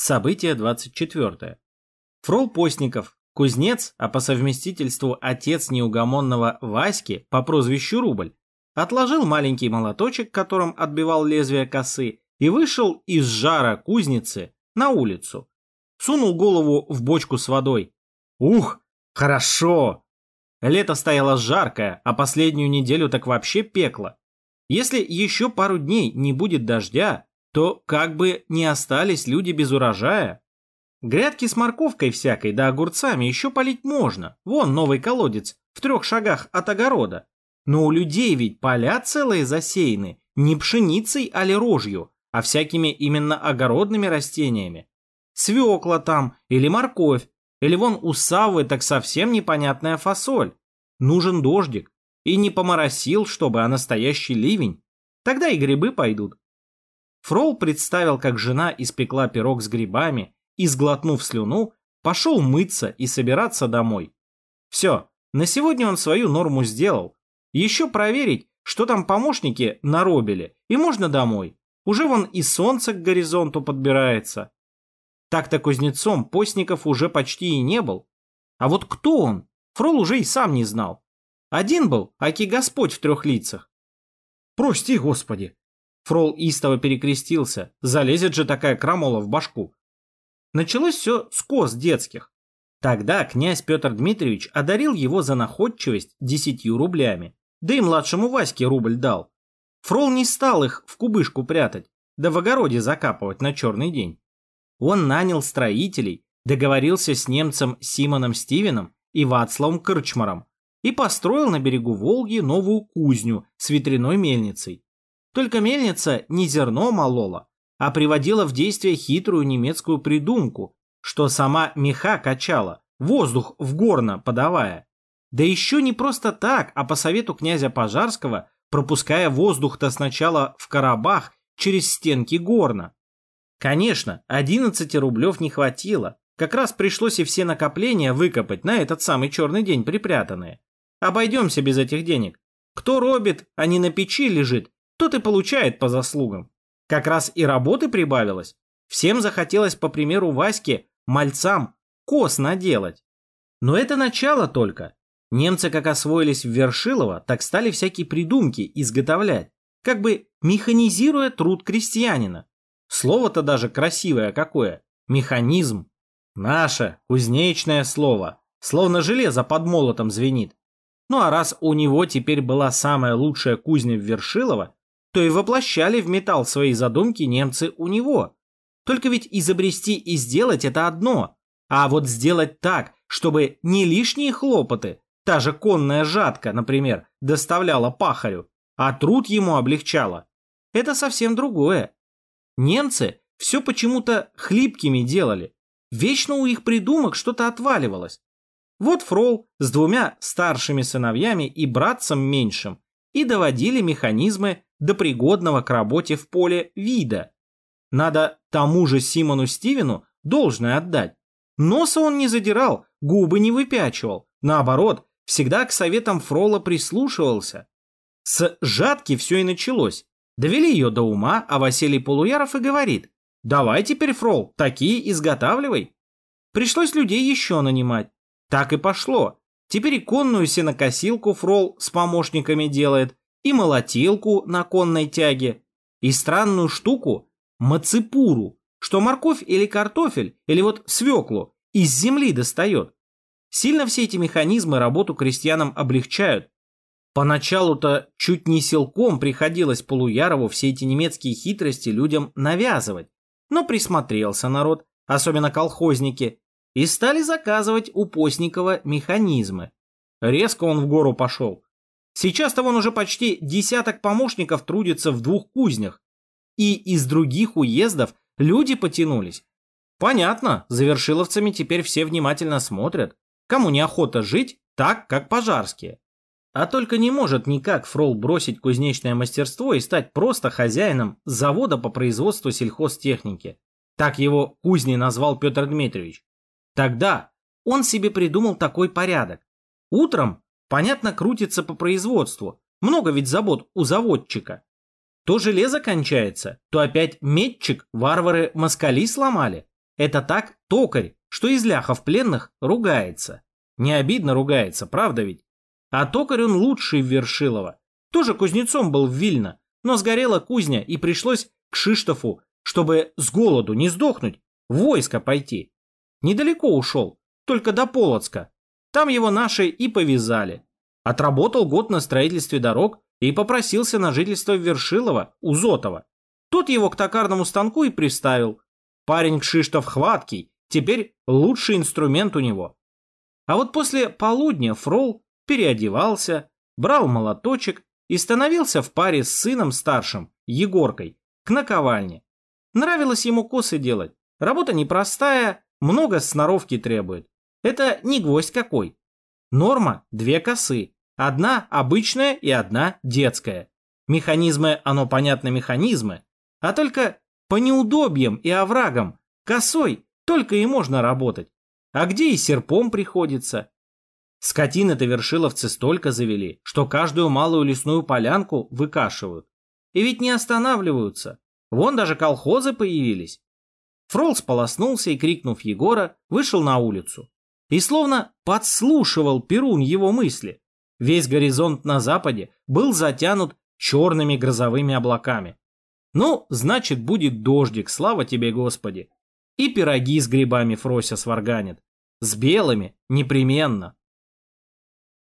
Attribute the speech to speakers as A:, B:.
A: Событие 24. Фрол Постников, кузнец, а по совместительству отец неугомонного Васьки по прозвищу Рубль, отложил маленький молоточек, которым отбивал лезвие косы, и вышел из жара кузницы на улицу. Сунул голову в бочку с водой. Ух, хорошо! Лето стояло жаркое, а последнюю неделю так вообще пекло. Если еще пару дней не будет дождя, то как бы не остались люди без урожая. Грядки с морковкой всякой да огурцами еще полить можно. Вон новый колодец в трех шагах от огорода. Но у людей ведь поля целые засеяны не пшеницей, а ли рожью, а всякими именно огородными растениями. Свекла там или морковь, или вон у Саввы так совсем непонятная фасоль. Нужен дождик. И не поморосил, чтобы, а настоящий ливень. Тогда и грибы пойдут. Фрол представил, как жена испекла пирог с грибами и, сглотнув слюну, пошел мыться и собираться домой. Все, на сегодня он свою норму сделал. Еще проверить, что там помощники наробили, и можно домой. Уже вон и солнце к горизонту подбирается. Так-то кузнецом Постников уже почти и не был. А вот кто он, Фрол уже и сам не знал. Один был, аки Господь в трех лицах. «Прости, Господи!» Фрол истово перекрестился. Залезет же такая крамола в башку. Началось все с коз детских. Тогда князь Петр Дмитриевич одарил его за находчивость десятью рублями. Да и младшему Ваське рубль дал. Фрол не стал их в кубышку прятать, да в огороде закапывать на черный день. Он нанял строителей, договорился с немцем Симоном Стивеном и Вацлавом Кырчмаром и построил на берегу Волги новую кузню с ветряной мельницей. Только мельница не зерно молола, а приводила в действие хитрую немецкую придумку, что сама меха качала, воздух в горно подавая. Да еще не просто так, а по совету князя Пожарского, пропуская воздух-то сначала в Карабах через стенки горна. Конечно, 11 рублев не хватило, как раз пришлось и все накопления выкопать на этот самый черный день припрятанные. Обойдемся без этих денег. Кто робит, а не на печи лежит, тот и получает по заслугам. Как раз и работы прибавилось. Всем захотелось, по примеру Васьки, мальцам кос наделать. Но это начало только. Немцы как освоились в Вершилово, так стали всякие придумки изготовлять, как бы механизируя труд крестьянина. Слово-то даже красивое какое. Механизм. Наше, кузнечное слово. Словно железо под молотом звенит. Ну а раз у него теперь была самая лучшая кузня в Вершилово, то и воплощали в металл свои задумки немцы у него. Только ведь изобрести и сделать это одно, а вот сделать так, чтобы не лишние хлопоты, та же конная жатка, например, доставляла пахарю, а труд ему облегчала, это совсем другое. Немцы все почему-то хлипкими делали, вечно у их придумок что-то отваливалось. Вот Фрол с двумя старшими сыновьями и братцем меньшим и доводили механизмы до пригодного к работе в поле вида. Надо тому же Симону Стивену должное отдать. Носа он не задирал, губы не выпячивал. Наоборот, всегда к советам Фрола прислушивался. С жатки все и началось. Довели ее до ума, а Василий Полуяров и говорит, давай теперь, Фрол, такие изготавливай. Пришлось людей еще нанимать. Так и пошло. Теперь конную сенокосилку Фрол с помощниками делает, и молотилку на конной тяге, и странную штуку мацепуру, что морковь или картофель, или вот свеклу из земли достает. Сильно все эти механизмы работу крестьянам облегчают. Поначалу-то чуть не силком приходилось Полуярову все эти немецкие хитрости людям навязывать. Но присмотрелся народ, особенно колхозники, и стали заказывать у Постникова механизмы. Резко он в гору пошел. Сейчас-то вон уже почти десяток помощников трудится в двух кузнях. И из других уездов люди потянулись. Понятно, за вершиловцами теперь все внимательно смотрят. Кому неохота жить так, как пожарские. А только не может никак Фрол бросить кузнечное мастерство и стать просто хозяином завода по производству сельхозтехники. Так его кузней назвал Петр Дмитриевич. Тогда он себе придумал такой порядок. Утром Понятно, крутится по производству. Много ведь забот у заводчика. То железо кончается, то опять метчик варвары москали сломали. Это так токарь, что из ляхов пленных ругается. Не обидно ругается, правда ведь? А токарь он лучший в Вершилово. Тоже кузнецом был в Вильно, но сгорела кузня и пришлось к Шиштофу, чтобы с голоду не сдохнуть, в войско пойти. Недалеко ушел, только до Полоцка. Там его наши и повязали. Отработал год на строительстве дорог и попросился на жительство в Вершилово у Зотова. Тот его к токарному станку и приставил. Парень Кшиштов хваткий, теперь лучший инструмент у него. А вот после полудня Фрол переодевался, брал молоточек и становился в паре с сыном старшим, Егоркой, к наковальне. Нравилось ему косы делать. Работа непростая, много сноровки требует. Это не гвоздь какой. Норма – две косы. Одна обычная и одна детская. Механизмы, оно понятно, механизмы. А только по неудобьям и оврагам косой только и можно работать. А где и серпом приходится. Скотины-то вершиловцы столько завели, что каждую малую лесную полянку выкашивают. И ведь не останавливаются. Вон даже колхозы появились. Фрол сполоснулся и, крикнув Егора, вышел на улицу. И словно подслушивал Перун его мысли. Весь горизонт на западе был затянут черными грозовыми облаками. Ну, значит, будет дождик, слава тебе, Господи. И пироги с грибами Фрося сварганит. С белыми непременно.